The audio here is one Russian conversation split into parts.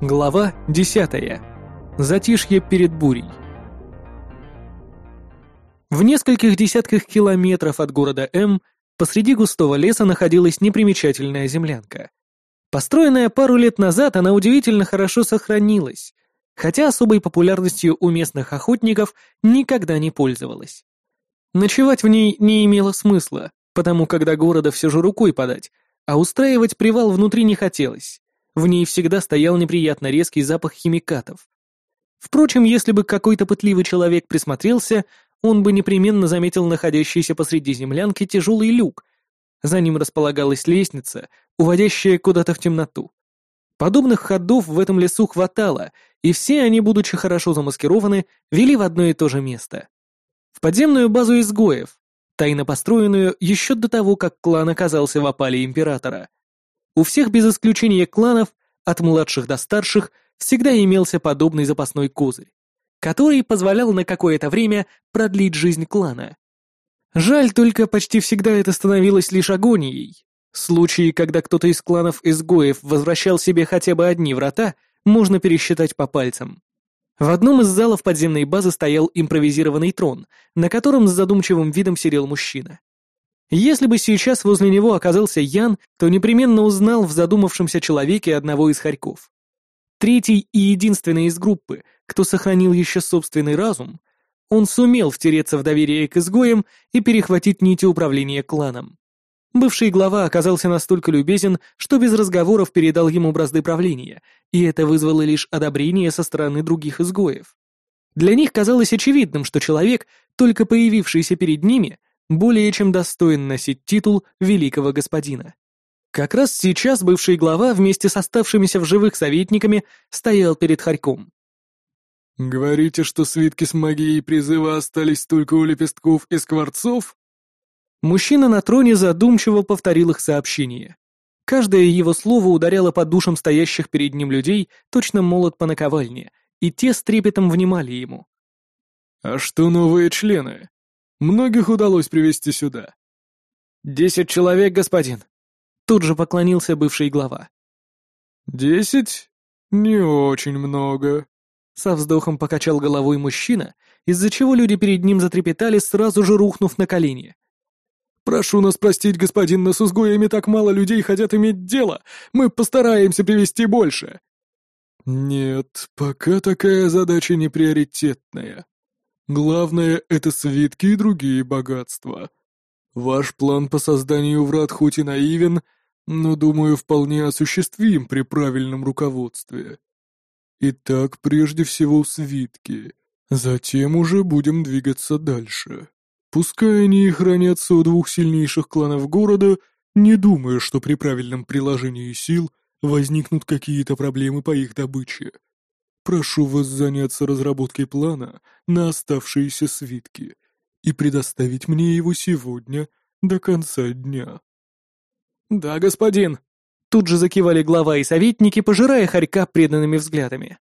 Глава 10. Затишье перед бурей. В нескольких десятках километров от города М посреди густого леса находилась непримечательная землянка. Построенная пару лет назад, она удивительно хорошо сохранилась, хотя особой популярностью у местных охотников никогда не пользовалась. Ночевать в ней не имело смысла, потому когда города все же рукой подать, а устраивать привал внутри не хотелось. В ней всегда стоял неприятно резкий запах химикатов. Впрочем, если бы какой-то пытливый человек присмотрелся, он бы непременно заметил находящийся посреди землянки тяжелый люк. За ним располагалась лестница, уводящая куда-то в темноту. Подобных ходов в этом лесу хватало, и все они, будучи хорошо замаскированы, вели в одно и то же место. В подземную базу изгоев, тайно построенную еще до того, как клан оказался в опале Императора. У всех без исключения кланов, от младших до старших, всегда имелся подобный запасной козырь, который позволял на какое-то время продлить жизнь клана. Жаль, только почти всегда это становилось лишь агонией. Случаи, когда кто-то из кланов изгоев возвращал себе хотя бы одни врата, можно пересчитать по пальцам. В одном из залов подземной базы стоял импровизированный трон, на котором с задумчивым видом сидел мужчина. Если бы сейчас возле него оказался Ян, то непременно узнал в задумавшемся человеке одного из хорьков. Третий и единственный из группы, кто сохранил еще собственный разум, он сумел втереться в доверие к изгоям и перехватить нити управления кланом. Бывший глава оказался настолько любезен, что без разговоров передал ему бразды правления, и это вызвало лишь одобрение со стороны других изгоев. Для них казалось очевидным, что человек, только появившийся перед ними, более чем достоин носить титул великого господина. Как раз сейчас бывший глава вместе с оставшимися в живых советниками стоял перед Харьком. «Говорите, что свитки с магией призыва остались только у лепестков и скворцов?» Мужчина на троне задумчиво повторил их сообщение. Каждое его слово ударяло по душам стоящих перед ним людей, точно молот по наковальне, и те с трепетом внимали ему. «А что новые члены?» Многих удалось привести сюда. Десять человек, господин. Тут же поклонился бывший глава. Десять? Не очень много. Со вздохом покачал головой мужчина, из-за чего люди перед ним затрепетали, сразу же рухнув на колени. «Прошу нас простить, господин, но с изгоями так мало людей хотят иметь дело. Мы постараемся привести больше». «Нет, пока такая задача не приоритетная», Главное — это свитки и другие богатства. Ваш план по созданию врат хоть и наивен, но, думаю, вполне осуществим при правильном руководстве. Итак, прежде всего свитки. Затем уже будем двигаться дальше. Пускай они и хранятся у двух сильнейших кланов города, не думаю, что при правильном приложении сил возникнут какие-то проблемы по их добыче. Прошу вас заняться разработкой плана на оставшиеся свитки и предоставить мне его сегодня до конца дня». «Да, господин!» Тут же закивали глава и советники, пожирая хорька преданными взглядами.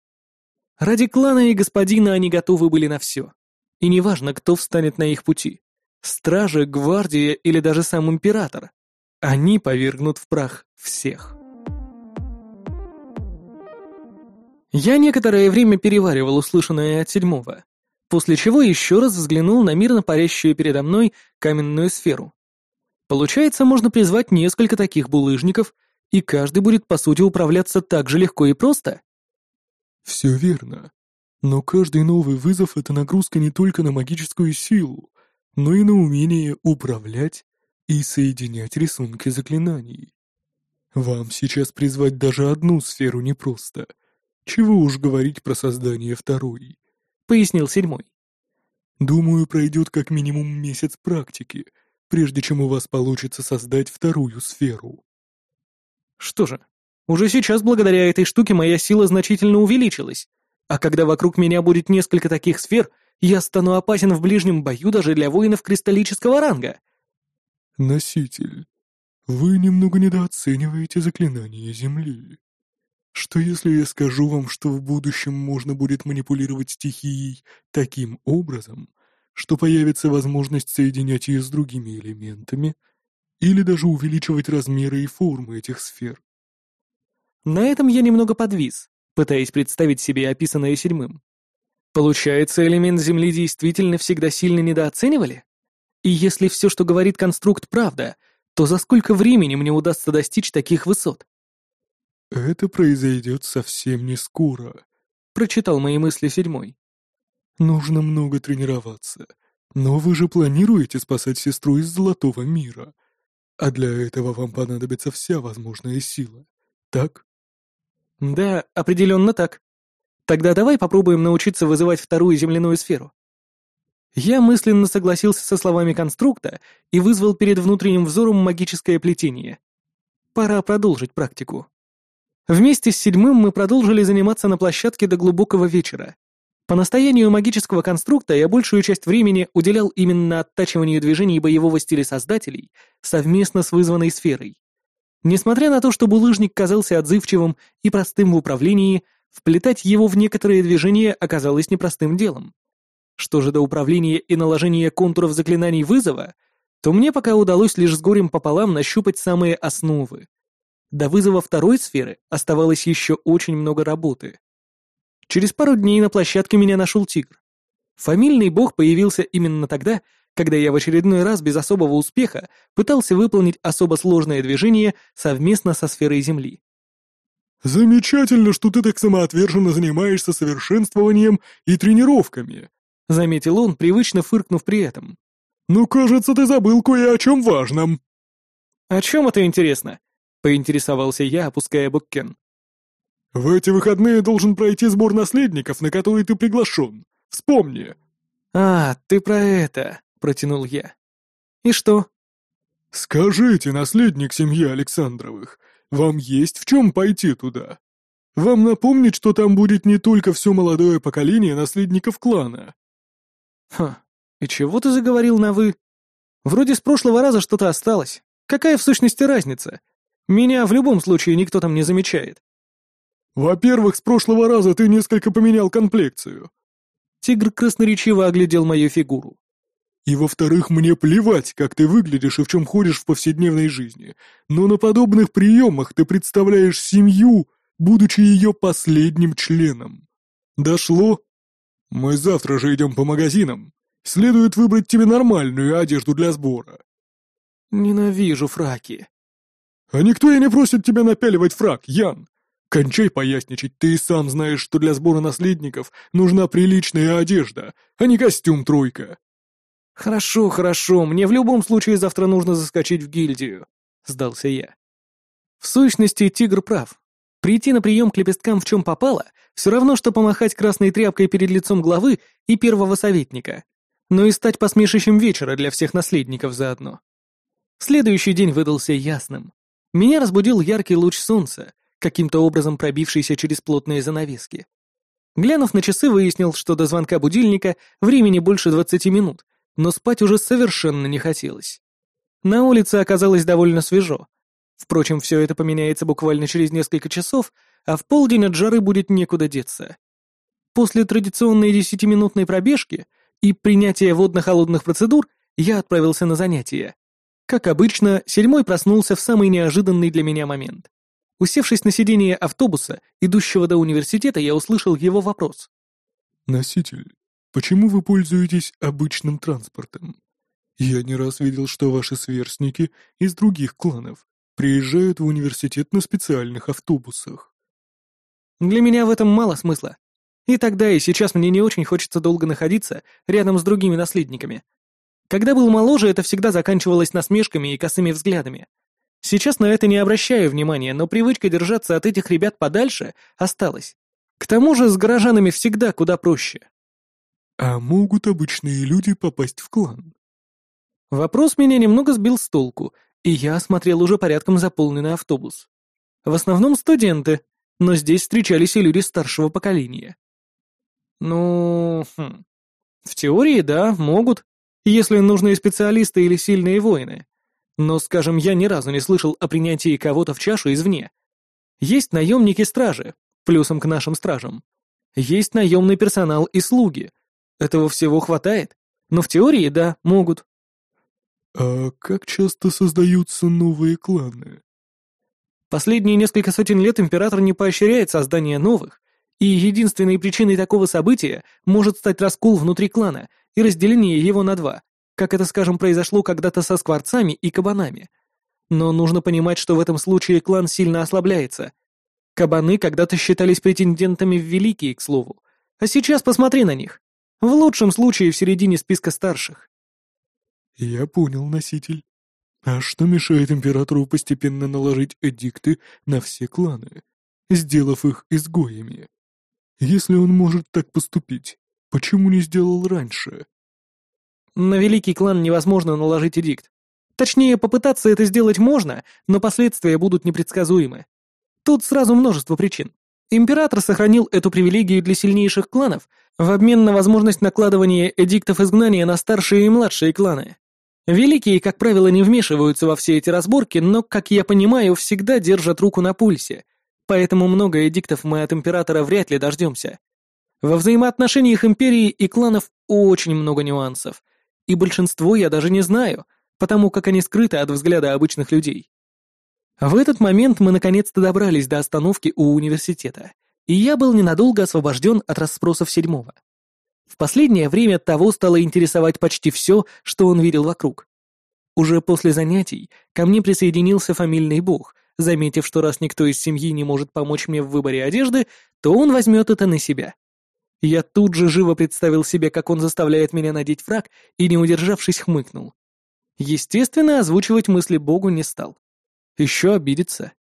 Ради клана и господина они готовы были на все. И неважно, кто встанет на их пути. Стражи, гвардия или даже сам император. Они повергнут в прах всех. Я некоторое время переваривал услышанное от седьмого, после чего еще раз взглянул на мирно парящую передо мной каменную сферу. Получается, можно призвать несколько таких булыжников, и каждый будет, по сути, управляться так же легко и просто? Все верно. Но каждый новый вызов — это нагрузка не только на магическую силу, но и на умение управлять и соединять рисунки заклинаний. Вам сейчас призвать даже одну сферу непросто — чего уж говорить про создание второй, пояснил седьмой. Думаю, пройдет как минимум месяц практики, прежде чем у вас получится создать вторую сферу. Что же, уже сейчас благодаря этой штуке моя сила значительно увеличилась, а когда вокруг меня будет несколько таких сфер, я стану опасен в ближнем бою даже для воинов кристаллического ранга. Носитель, вы немного недооцениваете заклинание Земли. Что если я скажу вам, что в будущем можно будет манипулировать стихией таким образом, что появится возможность соединять ее с другими элементами, или даже увеличивать размеры и формы этих сфер? На этом я немного подвис, пытаясь представить себе описанное седьмым. Получается, элемент Земли действительно всегда сильно недооценивали? И если все, что говорит конструкт, правда, то за сколько времени мне удастся достичь таких высот? «Это произойдет совсем не скоро», — прочитал мои мысли седьмой. «Нужно много тренироваться. Но вы же планируете спасать сестру из Золотого мира. А для этого вам понадобится вся возможная сила. Так?» «Да, определенно так. Тогда давай попробуем научиться вызывать вторую земляную сферу». Я мысленно согласился со словами конструкта и вызвал перед внутренним взором магическое плетение. Пора продолжить практику. Вместе с седьмым мы продолжили заниматься на площадке до глубокого вечера. По настоянию магического конструкта я большую часть времени уделял именно оттачиванию движений боевого стиля создателей совместно с вызванной сферой. Несмотря на то, что булыжник казался отзывчивым и простым в управлении, вплетать его в некоторые движения оказалось непростым делом. Что же до управления и наложения контуров заклинаний вызова, то мне пока удалось лишь с горем пополам нащупать самые основы. До вызова второй сферы оставалось еще очень много работы. Через пару дней на площадке меня нашел тигр. Фамильный бог появился именно тогда, когда я в очередной раз без особого успеха пытался выполнить особо сложное движение совместно со сферой Земли. «Замечательно, что ты так самоотверженно занимаешься совершенствованием и тренировками», — заметил он, привычно фыркнув при этом. «Ну, кажется, ты забыл кое о чем важном». «О чем это интересно?» — поинтересовался я, опуская буккен. «В эти выходные должен пройти сбор наследников, на который ты приглашен. Вспомни». «А, ты про это», — протянул я. «И что?» «Скажите, наследник семьи Александровых, вам есть в чем пойти туда? Вам напомнить, что там будет не только все молодое поколение наследников клана?» «Ха, и чего ты заговорил на «вы»? Вроде с прошлого раза что-то осталось. Какая в сущности разница? Меня в любом случае никто там не замечает». «Во-первых, с прошлого раза ты несколько поменял комплекцию». Тигр красноречиво оглядел мою фигуру. «И во-вторых, мне плевать, как ты выглядишь и в чем ходишь в повседневной жизни, но на подобных приемах ты представляешь семью, будучи ее последним членом. Дошло?» «Мы завтра же идем по магазинам. Следует выбрать тебе нормальную одежду для сбора». «Ненавижу фраки». «А никто и не просит тебя напяливать фрак, Ян. Кончай поясничать, ты и сам знаешь, что для сбора наследников нужна приличная одежда, а не костюм-тройка». «Хорошо, хорошо, мне в любом случае завтра нужно заскочить в гильдию», — сдался я. В сущности, тигр прав. Прийти на прием к лепесткам в чем попало, все равно, что помахать красной тряпкой перед лицом главы и первого советника, но и стать посмешищем вечера для всех наследников заодно. Следующий день выдался ясным. Меня разбудил яркий луч солнца, каким-то образом пробившийся через плотные занавески. Глянув на часы, выяснил, что до звонка будильника времени больше двадцати минут, но спать уже совершенно не хотелось. На улице оказалось довольно свежо. Впрочем, все это поменяется буквально через несколько часов, а в полдень от жары будет некуда деться. После традиционной десятиминутной пробежки и принятия водно-холодных процедур я отправился на занятия. Как обычно, седьмой проснулся в самый неожиданный для меня момент. Усевшись на сиденье автобуса, идущего до университета, я услышал его вопрос. «Носитель, почему вы пользуетесь обычным транспортом? Я не раз видел, что ваши сверстники из других кланов приезжают в университет на специальных автобусах. Для меня в этом мало смысла. И тогда, и сейчас мне не очень хочется долго находиться рядом с другими наследниками. Когда был моложе, это всегда заканчивалось насмешками и косыми взглядами. Сейчас на это не обращаю внимания, но привычка держаться от этих ребят подальше осталась. К тому же с горожанами всегда куда проще. А могут обычные люди попасть в клан? Вопрос меня немного сбил с толку, и я осмотрел уже порядком заполненный автобус. В основном студенты, но здесь встречались и люди старшего поколения. Ну, хм. в теории, да, могут, если нужные специалисты или сильные воины. Но, скажем, я ни разу не слышал о принятии кого-то в чашу извне. Есть наемники-стражи, плюсом к нашим стражам. Есть наемный персонал и слуги. Этого всего хватает. Но в теории, да, могут. А как часто создаются новые кланы? Последние несколько сотен лет император не поощряет создание новых И единственной причиной такого события может стать раскол внутри клана и разделение его на два, как это, скажем, произошло когда-то со скворцами и кабанами. Но нужно понимать, что в этом случае клан сильно ослабляется. Кабаны когда-то считались претендентами в Великие, к слову. А сейчас посмотри на них. В лучшем случае в середине списка старших. «Я понял, носитель. А что мешает императору постепенно наложить эдикты на все кланы, сделав их изгоями? Если он может так поступить, почему не сделал раньше?» На великий клан невозможно наложить эдикт. Точнее, попытаться это сделать можно, но последствия будут непредсказуемы. Тут сразу множество причин. Император сохранил эту привилегию для сильнейших кланов в обмен на возможность накладывания эдиктов изгнания на старшие и младшие кланы. Великие, как правило, не вмешиваются во все эти разборки, но, как я понимаю, всегда держат руку на пульсе, поэтому много эдиктов мы от императора вряд ли дождемся. Во взаимоотношениях империи и кланов очень много нюансов, и большинство я даже не знаю, потому как они скрыты от взгляда обычных людей. В этот момент мы наконец-то добрались до остановки у университета, и я был ненадолго освобожден от расспросов седьмого. В последнее время того стало интересовать почти все, что он видел вокруг. Уже после занятий ко мне присоединился фамильный бог, заметив, что раз никто из семьи не может помочь мне в выборе одежды, то он возьмет это на себя. Я тут же живо представил себе, как он заставляет меня надеть фраг, и, не удержавшись, хмыкнул. Естественно, озвучивать мысли Богу не стал. Еще обидится.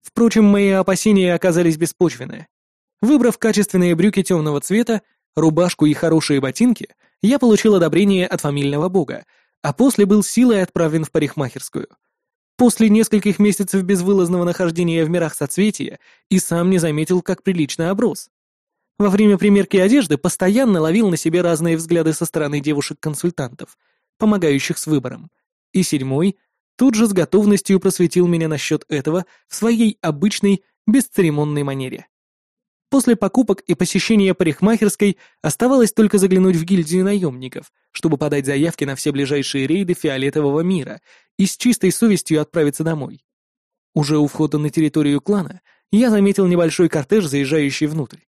Впрочем, мои опасения оказались беспочвенны. Выбрав качественные брюки темного цвета, рубашку и хорошие ботинки, я получил одобрение от фамильного бога, а после был силой отправлен в парикмахерскую. После нескольких месяцев безвылазного нахождения в мирах соцветия и сам не заметил, как прилично оброс. Во время примерки одежды постоянно ловил на себе разные взгляды со стороны девушек-консультантов, помогающих с выбором. И седьмой тут же с готовностью просветил меня насчет этого в своей обычной, бесцеремонной манере. После покупок и посещения парикмахерской оставалось только заглянуть в гильдию наемников, чтобы подать заявки на все ближайшие рейды фиолетового мира и с чистой совестью отправиться домой. Уже у входа на территорию клана я заметил небольшой кортеж, заезжающий внутрь.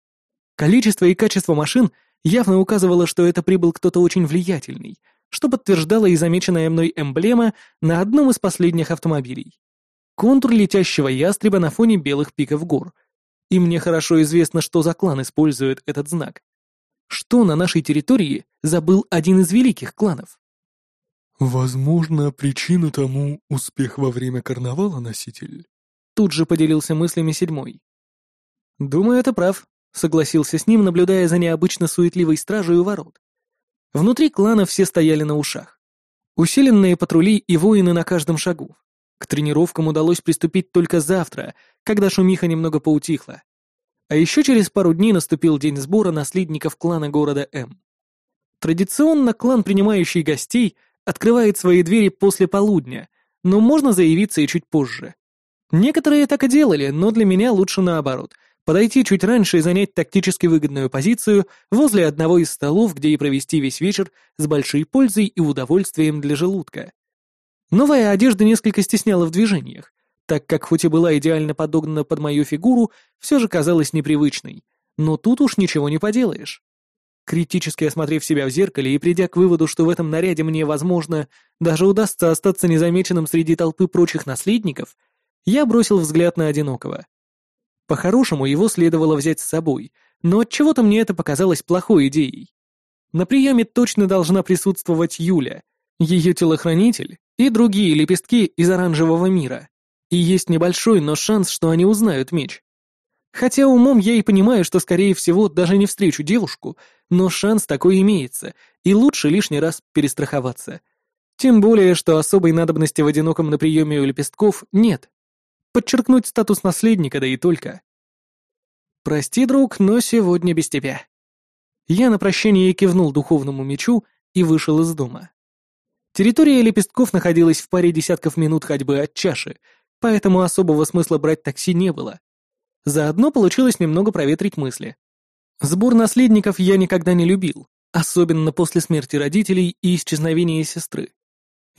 Количество и качество машин явно указывало, что это прибыл кто-то очень влиятельный, что подтверждала и замеченная мной эмблема на одном из последних автомобилей. Контур летящего ястреба на фоне белых пиков гор. И мне хорошо известно, что за клан использует этот знак. Что на нашей территории забыл один из великих кланов? «Возможно, причина тому — успех во время карнавала, носитель?» Тут же поделился мыслями седьмой. «Думаю, это прав», согласился с ним, наблюдая за необычно суетливой стражей у ворот. Внутри клана все стояли на ушах. Усиленные патрули и воины на каждом шагу. К тренировкам удалось приступить только завтра, когда шумиха немного поутихла. А еще через пару дней наступил день сбора наследников клана города М. Традиционно клан, принимающий гостей, открывает свои двери после полудня, но можно заявиться и чуть позже. Некоторые так и делали, но для меня лучше наоборот — подойти чуть раньше и занять тактически выгодную позицию возле одного из столов, где и провести весь вечер с большой пользой и удовольствием для желудка. Новая одежда несколько стесняла в движениях, так как хоть и была идеально подогнана под мою фигуру, все же казалась непривычной. Но тут уж ничего не поделаешь. Критически осмотрев себя в зеркале и придя к выводу, что в этом наряде мне, возможно, даже удастся остаться незамеченным среди толпы прочих наследников, я бросил взгляд на одинокого. По-хорошему, его следовало взять с собой, но от чего то мне это показалось плохой идеей. На приеме точно должна присутствовать Юля, ее телохранитель и другие лепестки из оранжевого мира. И есть небольшой, но шанс, что они узнают меч. Хотя умом я и понимаю, что, скорее всего, даже не встречу девушку, но шанс такой имеется, и лучше лишний раз перестраховаться. Тем более, что особой надобности в одиноком на приеме у лепестков нет. Подчеркнуть статус наследника, да и только. «Прости, друг, но сегодня без тебя». Я на прощание кивнул духовному мечу и вышел из дома. Территория лепестков находилась в паре десятков минут ходьбы от чаши, поэтому особого смысла брать такси не было. Заодно получилось немного проветрить мысли. Сбор наследников я никогда не любил, особенно после смерти родителей и исчезновения сестры.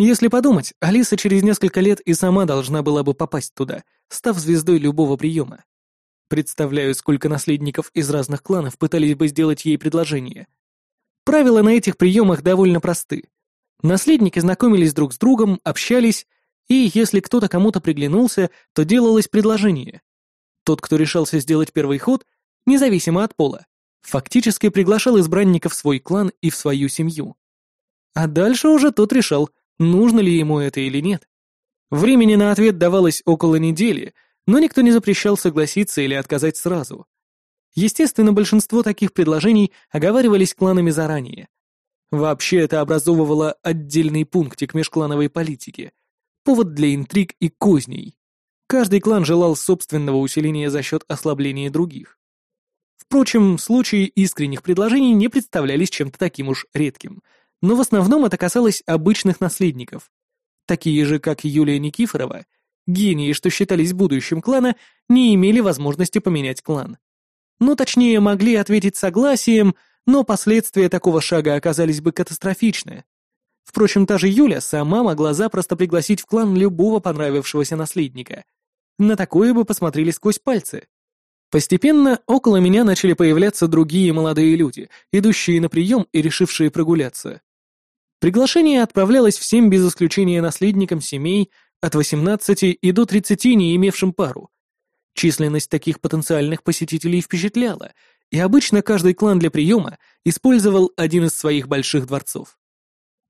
Если подумать, Алиса через несколько лет и сама должна была бы попасть туда, став звездой любого приема. Представляю, сколько наследников из разных кланов пытались бы сделать ей предложение. Правила на этих приемах довольно просты. Наследники знакомились друг с другом, общались, и если кто-то кому-то приглянулся, то делалось предложение. Тот, кто решался сделать первый ход, независимо от пола, фактически приглашал избранника в свой клан и в свою семью. А дальше уже тот решал, нужно ли ему это или нет. Времени на ответ давалось около недели, но никто не запрещал согласиться или отказать сразу. Естественно, большинство таких предложений оговаривались кланами заранее. Вообще это образовывало отдельный пунктик межклановой политики, повод для интриг и козней. Каждый клан желал собственного усиления за счет ослабления других. Впрочем, случаи искренних предложений не представлялись чем-то таким уж редким, но в основном это касалось обычных наследников. Такие же, как Юлия Никифорова, гении, что считались будущим клана, не имели возможности поменять клан. Ну, точнее, могли ответить согласием, но последствия такого шага оказались бы катастрофичны. Впрочем, та же Юля сама могла запросто пригласить в клан любого понравившегося наследника. На такое бы посмотрели сквозь пальцы. Постепенно около меня начали появляться другие молодые люди, идущие на прием и решившие прогуляться. Приглашение отправлялось всем без исключения наследникам семей от 18 и до 30 не имевшим пару. Численность таких потенциальных посетителей впечатляла, и обычно каждый клан для приема использовал один из своих больших дворцов.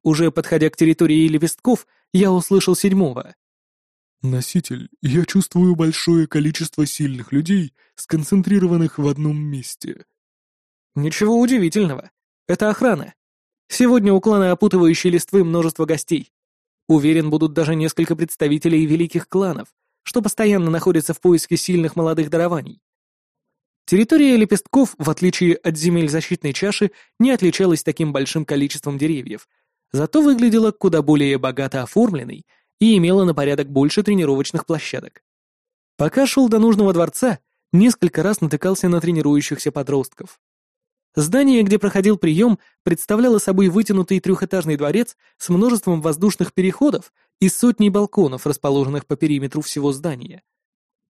Уже подходя к территории лепестков, я услышал седьмого. «Носитель, я чувствую большое количество сильных людей, сконцентрированных в одном месте». «Ничего удивительного. Это охрана. Сегодня у клана опутывающей листвы множество гостей. Уверен, будут даже несколько представителей великих кланов, что постоянно находятся в поиске сильных молодых дарований. Территория лепестков, в отличие от земель защитной чаши, не отличалась таким большим количеством деревьев, зато выглядела куда более богато оформленной и имела на порядок больше тренировочных площадок. Пока шел до нужного дворца, несколько раз натыкался на тренирующихся подростков. Здание, где проходил прием, представляло собой вытянутый трехэтажный дворец с множеством воздушных переходов и сотней балконов, расположенных по периметру всего здания.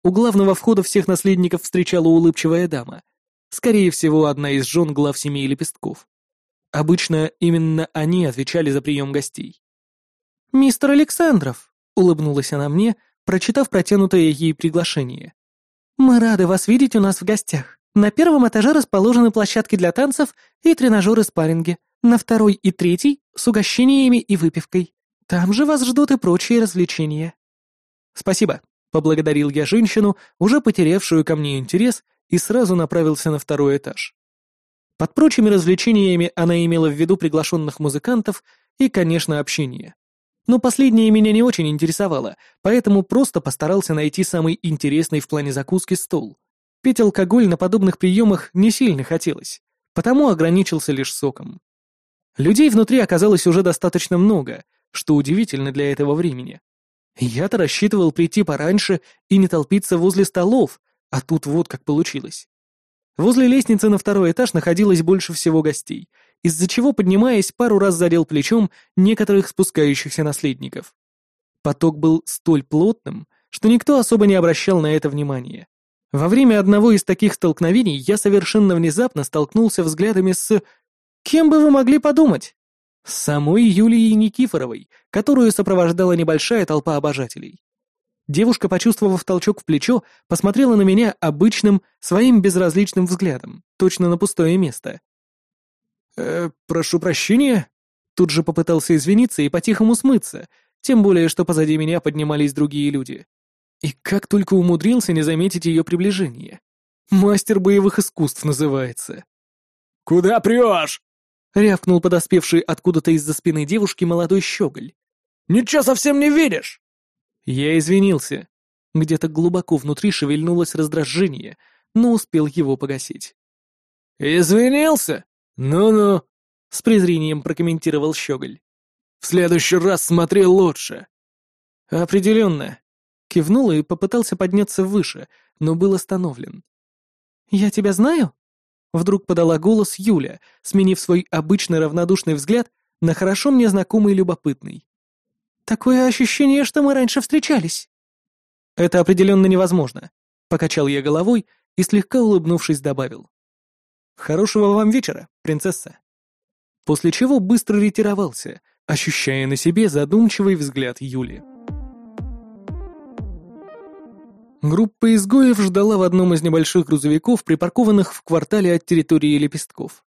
У главного входа всех наследников встречала улыбчивая дама. Скорее всего, одна из жен глав семей лепестков. Обычно именно они отвечали за прием гостей. «Мистер Александров», — улыбнулась она мне, прочитав протянутое ей приглашение. «Мы рады вас видеть у нас в гостях. На первом этаже расположены площадки для танцев и тренажеры-спарринги. На второй и третий — с угощениями и выпивкой. Там же вас ждут и прочие развлечения. Спасибо, поблагодарил я женщину, уже потерявшую ко мне интерес, и сразу направился на второй этаж. Под прочими развлечениями она имела в виду приглашенных музыкантов и, конечно, общение. Но последнее меня не очень интересовало, поэтому просто постарался найти самый интересный в плане закуски стол. Пить алкоголь на подобных приемах не сильно хотелось, потому ограничился лишь соком. Людей внутри оказалось уже достаточно много, что удивительно для этого времени. Я-то рассчитывал прийти пораньше и не толпиться возле столов, а тут вот как получилось. Возле лестницы на второй этаж находилось больше всего гостей, из-за чего, поднимаясь, пару раз задел плечом некоторых спускающихся наследников. Поток был столь плотным, что никто особо не обращал на это внимания. Во время одного из таких столкновений я совершенно внезапно столкнулся взглядами с... Кем бы вы могли подумать? С самой Юлией Никифоровой, которую сопровождала небольшая толпа обожателей. Девушка, почувствовав толчок в плечо, посмотрела на меня обычным, своим безразличным взглядом, точно на пустое место. «Э, прошу прощения?» Тут же попытался извиниться и по-тихому смыться, тем более, что позади меня поднимались другие люди. И как только умудрился не заметить ее приближение. Мастер боевых искусств называется. «Куда прешь?» — рявкнул подоспевший откуда-то из-за спины девушки молодой щеголь. «Ничего совсем не видишь!» Я извинился. Где-то глубоко внутри шевельнулось раздражение, но успел его погасить. «Извинился? Ну-ну!» — с презрением прокомментировал щеголь. «В следующий раз смотри лучше!» «Определенно. Кивнул и попытался подняться выше, но был остановлен. «Я тебя знаю?» Вдруг подала голос Юля, сменив свой обычный равнодушный взгляд на хорошо мне знакомый любопытный. «Такое ощущение, что мы раньше встречались». «Это определенно невозможно», — покачал я головой и, слегка улыбнувшись, добавил. «Хорошего вам вечера, принцесса». После чего быстро ретировался, ощущая на себе задумчивый взгляд Юли. Группа изгоев ждала в одном из небольших грузовиков, припаркованных в квартале от территории лепестков.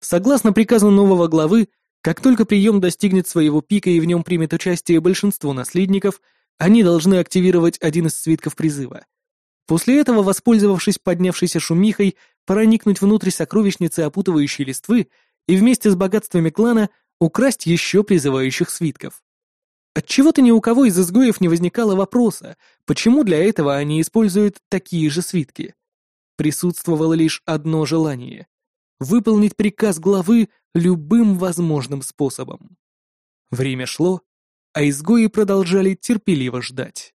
Согласно приказу нового главы, как только прием достигнет своего пика и в нем примет участие большинство наследников, они должны активировать один из свитков призыва. После этого, воспользовавшись поднявшейся шумихой, проникнуть внутрь сокровищницы опутывающей листвы и вместе с богатствами клана украсть еще призывающих свитков. Отчего-то ни у кого из изгоев не возникало вопроса, почему для этого они используют такие же свитки. Присутствовало лишь одно желание — выполнить приказ главы любым возможным способом. Время шло, а изгои продолжали терпеливо ждать.